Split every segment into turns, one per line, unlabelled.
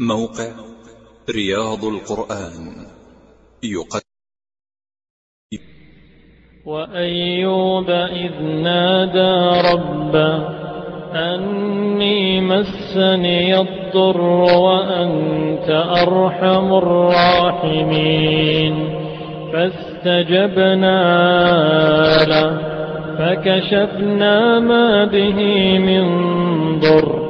موقع رياض القرآن. يقدم.
وأيوب إذ نادى ربه أني مسني الضر وأنت أرحم الراحمين. فاستجبنا له فكشفنا ما به من ضر.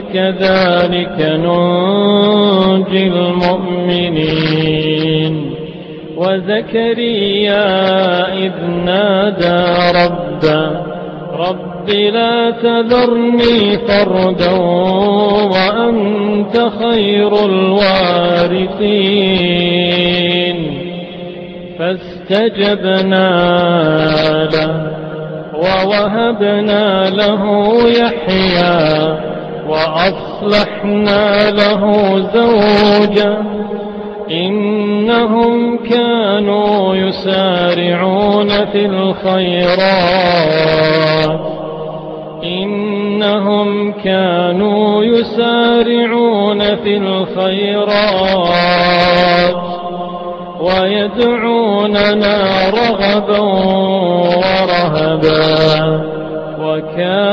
وكذلك ننجي المؤمنين. وزكريا إذ نادى ربه رب لا تذرني فردا وأنت خير الوارثين. فاستجبنا له ووهبنا له يحيى وأصلحنا له زوجا إنهم كانوا يسارعون في الخيرات إنهم كانوا يسارعون في الخيرات ويدعوننا رغبا ورهبا وكانوا